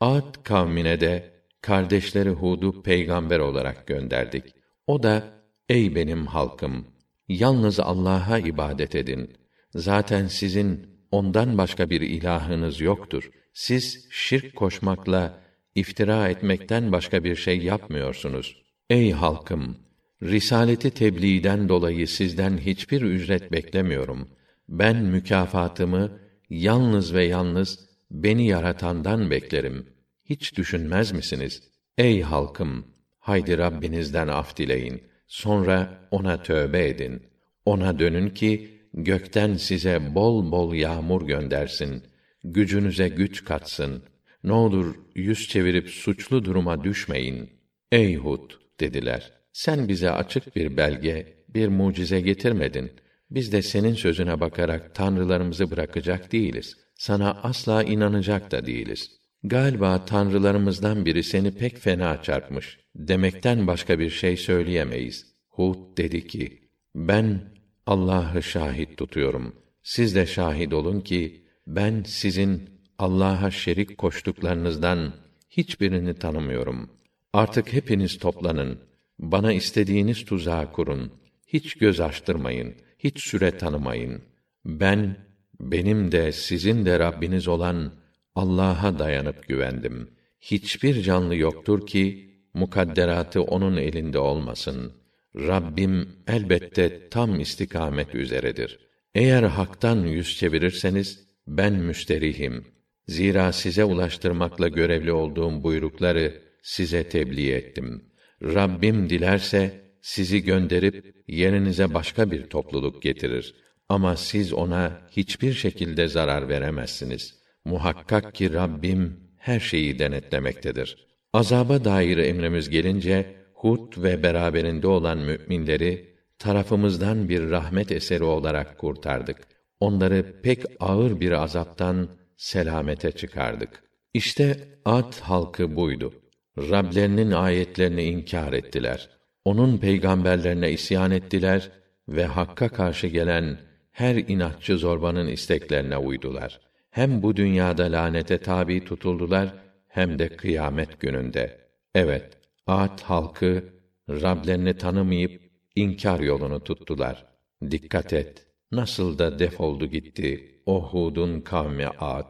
Ad kavmine de kardeşleri Hud'u peygamber olarak gönderdik. O da ey benim halkım yalnız Allah'a ibadet edin. Zaten sizin ondan başka bir ilahınız yoktur. Siz şirk koşmakla iftira etmekten başka bir şey yapmıyorsunuz. Ey halkım risaleti tebliğden dolayı sizden hiçbir ücret beklemiyorum. Ben mükafatımı yalnız ve yalnız beni yaratandan beklerim. Hiç düşünmez misiniz? Ey halkım, haydi Rabbinizden af dileyin. Sonra ona tövbe edin. Ona dönün ki gökten size bol bol yağmur göndersin. Gücünüze güç katsın. Ne olur yüz çevirip suçlu duruma düşmeyin. Ey Hud dediler. Sen bize açık bir belge, bir mucize getirmedin. Biz de senin sözüne bakarak tanrılarımızı bırakacak değiliz. Sana asla inanacak da değiliz. Galiba tanrılarımızdan biri seni pek fena çarpmış. Demekten başka bir şey söyleyemeyiz. Hud dedi ki, ben Allah'ı şahit tutuyorum. Siz de şahit olun ki, ben sizin Allah'a şerik koştuklarınızdan hiçbirini tanımıyorum. Artık hepiniz toplanın. Bana istediğiniz tuzağı kurun. Hiç göz açtırmayın. Hiç süre tanımayın. Ben, benim de sizin de Rabbiniz olan Allah'a dayanıp güvendim. Hiçbir canlı yoktur ki mukadderatı onun elinde olmasın. Rabbim elbette tam istikamet üzeredir. Eğer haktan yüz çevirirseniz ben müsterihim. Zira size ulaştırmakla görevli olduğum buyrukları size tebliğ ettim. Rabbim dilerse sizi gönderip yerinize başka bir topluluk getirir. Ama siz ona hiçbir şekilde zarar veremezsiniz. Muhakkak ki Rabbim her şeyi denetlemektedir. Azaba dair emrimiz gelince Hud ve beraberinde olan müminleri tarafımızdan bir rahmet eseri olarak kurtardık. Onları pek ağır bir azaptan selamete çıkardık. İşte Ad halkı buydu. Rablerinin ayetlerini inkar ettiler. Onun peygamberlerine isyan ettiler ve hakka karşı gelen her inatçı zorbanın isteklerine uydular. Hem bu dünyada lanete tabi tutuldular hem de kıyamet gününde. Evet, Ad halkı Rablerini tanımayıp inkar yolunu tuttular. Dikkat et. Nasıl da defoldu gitti o Hud'un kavmi Ad.